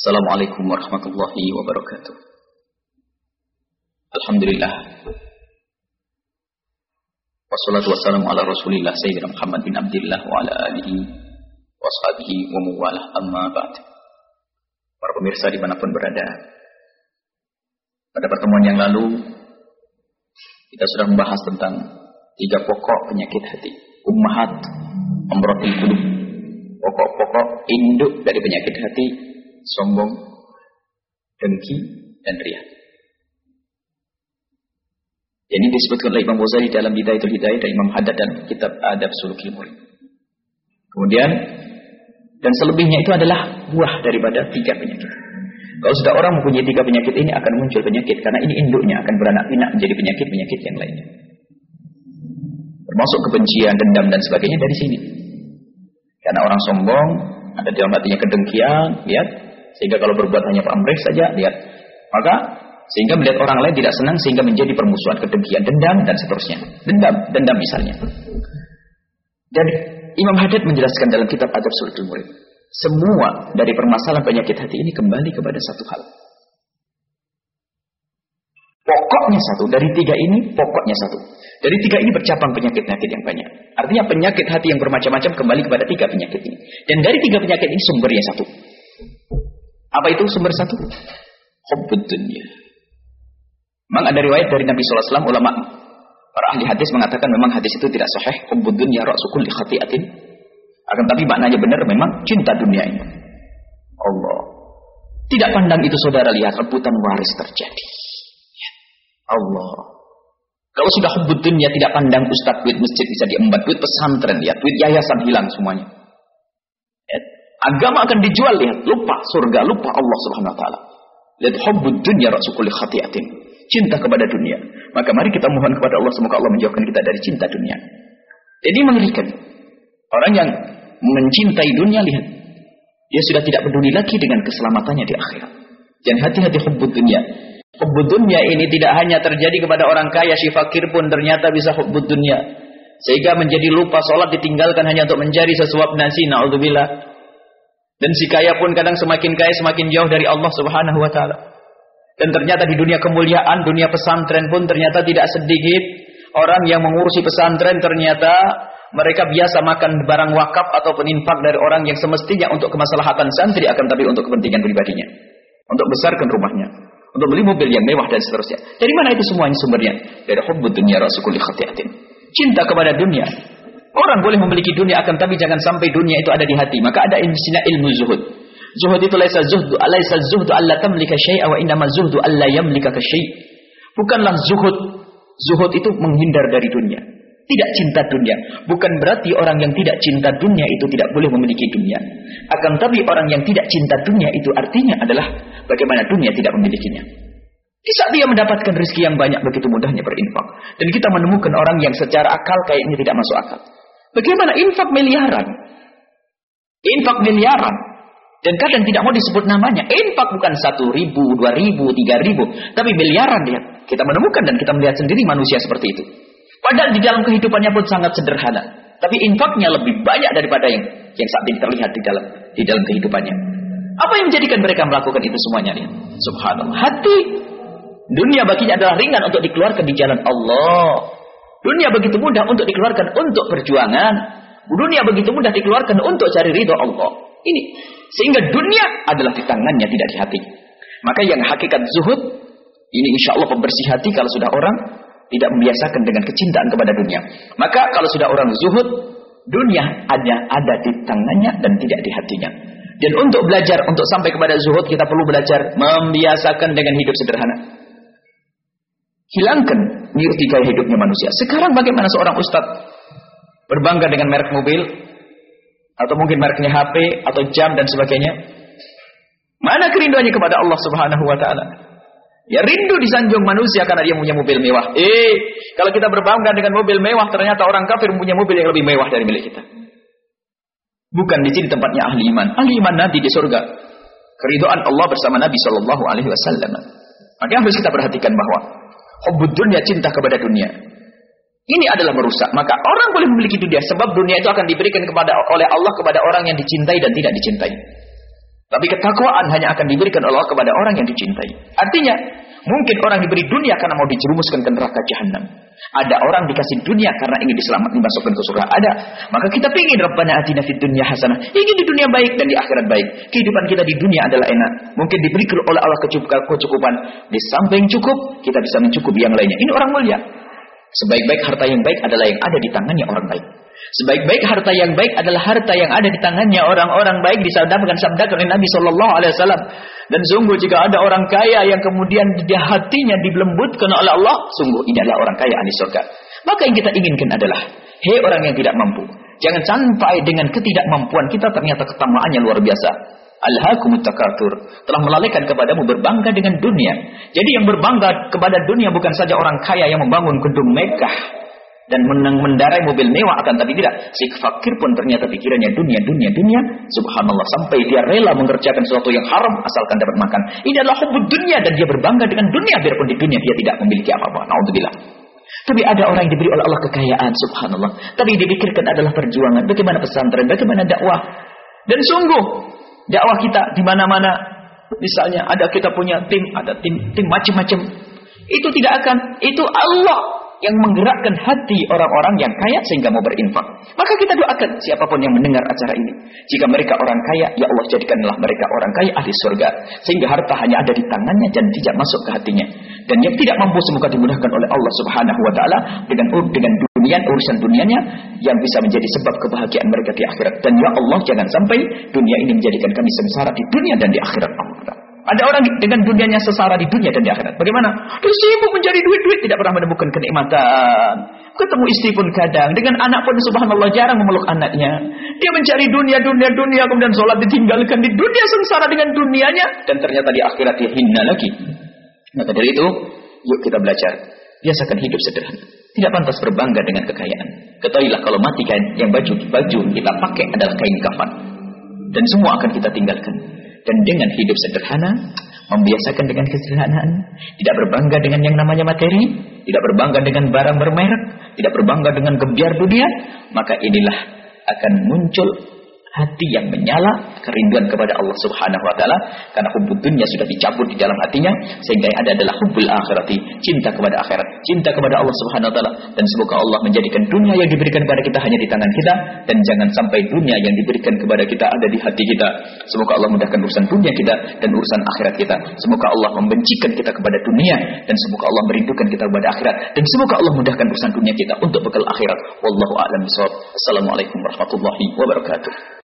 Assalamualaikum warahmatullahi wabarakatuh. Alhamdulillah. Wassalatu wassalamu ala rasulillah Sayyidina Muhammad bin Abdullah wa ala alihi wa sahbihi wa muwalah amma ba'd. Para pemirsa di mana pun berada. Pada pertemuan yang lalu, kita sudah membahas tentang tiga pokok penyakit hati. Ummahat, amrotil qulub. Pokok-pokok induk dari penyakit hati, sombong, dengki, dan riak. Ini disebutkan oleh Imam Ghazali dalam Bidayatul Hidayah dan Imam Haddad dan kitab Adab Sulukil Murid. Kemudian dan selebihnya itu adalah buah daripada tiga penyakit. Kalau sudah orang mempunyai tiga penyakit ini akan muncul penyakit karena ini induknya akan beranak pinak menjadi penyakit-penyakit yang lainnya. Termasuk kebencian, dendam dan sebagainya dari sini. Karena orang sombong, ada dalam hatinya kedengkian, lihat. Sehingga kalau berbuat hanya pamrih saja, lihat. Maka sehingga melihat orang lain tidak senang sehingga menjadi permusuhan, kedengkian, dendam dan seterusnya. Dendam, dendam misalnya. Dan Imam Haddad menjelaskan dalam kitab Adab Suratul Murid. Semua dari permasalahan penyakit hati ini kembali kepada satu hal. Pokoknya satu. Dari tiga ini, pokoknya satu. Dari tiga ini bercabang penyakit-penyakit yang banyak. Artinya penyakit hati yang bermacam-macam kembali kepada tiga penyakit ini. Dan dari tiga penyakit ini sumbernya satu. Apa itu sumber satu? Hubbud dunia. Memang ada riwayat dari Nabi SAW, ulama para ahli hadis mengatakan memang hadis itu tidak sahih. Hubbud dunia ra'sukul li khati'atin. Akan tapi maknanya benar memang cinta dunia ini. Allah. Tidak pandang itu saudara lihat rebutan waris terjadi. Ya. Allah. Kalau sudah hubbud dunia tidak pandang ustaz duit masjid bisa diembat duit pesantren lihat duit yayasan hilang semuanya. Agama akan dijual lihat lupa surga lupa Allah Subhanahu wa taala. Lihat hubbud dunya ra'sukul khati'atin cinta kepada dunia. Maka mari kita mohon kepada Allah semoga Allah menjauhkan kita dari cinta dunia. Jadi mengerikan. Orang yang mencintai dunia lihat. Dia sudah tidak peduli lagi dengan keselamatannya di akhirat. Dan hati-hati hubbud dunia. Hubbud dunia ini tidak hanya terjadi kepada orang kaya, si fakir pun ternyata bisa hubbud dunia. Sehingga menjadi lupa sholat ditinggalkan hanya untuk mencari sesuap nasi. Na'udzubillah. Dan si kaya pun kadang semakin kaya semakin jauh dari Allah subhanahu wa ta'ala. Dan ternyata di dunia kemuliaan, dunia pesantren pun ternyata tidak sedikit orang yang mengurusi pesantren ternyata mereka biasa makan barang wakaf ataupun infak dari orang yang semestinya untuk kemaslahatan santri akan tapi untuk kepentingan pribadinya. Untuk besarkan rumahnya. Untuk beli mobil yang mewah dan seterusnya. Dari mana itu semuanya sumbernya? Dari hubbud dunia rasulullah khatiatin. Cinta kepada dunia. Orang boleh memiliki dunia akan tapi jangan sampai dunia itu ada di hati. Maka ada ilmu zuhud. Zuhud itu laisa zuhdu, laisa zuhdu alla tamlika syai'a wa innama zuhdu alla yamlika syai'. Bukanlah zuhud. Zuhud itu menghindar dari dunia. Tidak cinta dunia. Bukan berarti orang yang tidak cinta dunia itu tidak boleh memiliki dunia. Akan tapi orang yang tidak cinta dunia itu artinya adalah bagaimana dunia tidak memilikinya. Di saat dia mendapatkan rezeki yang banyak begitu mudahnya berinfak. Dan kita menemukan orang yang secara akal kayaknya tidak masuk akal. Bagaimana infak miliaran? Infak miliaran. Dan kadang tidak mau disebut namanya. Infak bukan satu ribu, dua ribu, tiga ribu. Tapi miliaran dia. Kita menemukan dan kita melihat sendiri manusia seperti itu. Padahal di dalam kehidupannya pun sangat sederhana. Tapi infaknya lebih banyak daripada yang yang saat ini terlihat di dalam di dalam kehidupannya. Apa yang menjadikan mereka melakukan itu semuanya? Lihat. Subhanallah. Hati. Dunia baginya adalah ringan untuk dikeluarkan di jalan Allah. Dunia begitu mudah untuk dikeluarkan untuk perjuangan. Dunia begitu mudah dikeluarkan untuk cari ridho Allah. Ini sehingga dunia adalah di tangannya, tidak di hati. Maka yang hakikat zuhud, ini insya Allah pembersih hati kalau sudah orang tidak membiasakan dengan kecintaan kepada dunia. Maka kalau sudah orang zuhud, dunia hanya ada di tangannya dan tidak di hatinya. Dan untuk belajar, untuk sampai kepada zuhud, kita perlu belajar membiasakan dengan hidup sederhana. Hilangkan gaya hidupnya manusia. Sekarang bagaimana seorang ustadz berbangga dengan merek mobil, atau mungkin mereknya HP atau jam dan sebagainya. Mana kerinduannya kepada Allah Subhanahu wa taala? Ya rindu disanjung manusia karena dia punya mobil mewah. Eh, kalau kita berbangga dengan mobil mewah, ternyata orang kafir punya mobil yang lebih mewah dari milik kita. Bukan di sini tempatnya ahli iman. Ahli iman nanti di surga. Keridoan Allah bersama Nabi Shallallahu Alaihi Wasallam. Maka harus kita perhatikan bahwa hubbud dunia cinta kepada dunia ini adalah merusak. Maka orang boleh memiliki dunia sebab dunia itu akan diberikan kepada oleh Allah kepada orang yang dicintai dan tidak dicintai. Tapi ketakwaan hanya akan diberikan Allah kepada orang yang dicintai. Artinya, mungkin orang diberi dunia karena mau dijerumuskan ke neraka jahanam. Ada orang dikasih dunia karena ingin diselamatkan dimasukkan ke surga. Ada. Maka kita ingin Rabbana atina fid dunya hasanah. Ingin di dunia baik dan di akhirat baik. Kehidupan kita di dunia adalah enak. Mungkin diberi oleh Allah kecukupan. Di samping cukup, kita bisa mencukupi yang lainnya. Ini orang mulia. Sebaik-baik harta yang baik adalah yang ada di tangannya orang baik. Sebaik-baik harta yang baik adalah harta yang ada di tangannya orang-orang baik disabdakan sabda oleh Nabi Shallallahu Alaihi Wasallam. Dan sungguh jika ada orang kaya yang kemudian di hatinya dilembutkan oleh Allah, sungguh ini adalah orang kaya ahli surga. Maka yang kita inginkan adalah, hei orang yang tidak mampu, jangan sampai dengan ketidakmampuan kita ternyata ketamaannya luar biasa. Alhaakumut takatur telah melalaikan kepadamu berbangga dengan dunia. Jadi yang berbangga kepada dunia bukan saja orang kaya yang membangun gedung megah, dan mendarai mobil mewah akan tapi tidak. Si fakir pun ternyata pikirannya dunia dunia dunia. Subhanallah sampai dia rela mengerjakan sesuatu yang haram asalkan dapat makan. Ini adalah hubud dunia dan dia berbangga dengan dunia biarpun di dunia dia tidak memiliki apa-apa. Naudzubillah. Tapi ada orang yang diberi oleh Allah kekayaan subhanallah. Tapi dipikirkan adalah perjuangan. Bagaimana pesantren? Bagaimana dakwah? Dan sungguh dakwah kita di mana-mana misalnya ada kita punya tim ada tim tim macam-macam. Itu tidak akan. Itu Allah yang menggerakkan hati orang-orang yang kaya sehingga mau berinfak. Maka kita doakan siapa pun yang mendengar acara ini. Jika mereka orang kaya, ya Allah jadikanlah mereka orang kaya ahli surga. Sehingga harta hanya ada di tangannya dan tidak masuk ke hatinya. Dan yang tidak mampu semoga dimudahkan oleh Allah subhanahu wa ta'ala dengan dengan dunia, urusan dunianya yang bisa menjadi sebab kebahagiaan mereka di akhirat. Dan ya Allah jangan sampai dunia ini menjadikan kami sengsara di dunia dan di akhirat. Ada orang dengan dunianya sesara di dunia dan di akhirat. Bagaimana? Dia sibuk mencari duit-duit, tidak pernah menemukan kenikmatan. Ketemu istri pun kadang. Dengan anak pun subhanallah jarang memeluk anaknya. Dia mencari dunia, dunia, dunia. Kemudian sholat ditinggalkan di dunia sengsara dengan dunianya. Dan ternyata di akhirat dia hina lagi. Maka dari itu, yuk kita belajar. Biasakan hidup sederhana. Tidak pantas berbangga dengan kekayaan. Ketahuilah kalau mati kain yang baju baju kita pakai adalah kain kafan. Dan semua akan kita tinggalkan dan dengan hidup sederhana, membiasakan dengan kesederhanaan, tidak berbangga dengan yang namanya materi, tidak berbangga dengan barang bermerek, tidak berbangga dengan gebiar dunia, maka inilah akan muncul hati yang menyala kerinduan kepada Allah Subhanahu wa taala karena hubbud dunia sudah dicabut di dalam hatinya sehingga yang ada adalah hubbul akhirati cinta kepada akhirat cinta kepada Allah Subhanahu wa taala. Dan semoga Allah menjadikan dunia yang diberikan kepada kita hanya di tangan kita dan jangan sampai dunia yang diberikan kepada kita ada di hati kita. Semoga Allah mudahkan urusan dunia kita dan urusan akhirat kita. Semoga Allah membencikan kita kepada dunia dan semoga Allah merindukan kita kepada akhirat. Dan semoga Allah mudahkan urusan dunia kita untuk bekal akhirat. Wallahu a'lam bishawab. Assalamualaikum warahmatullahi wabarakatuh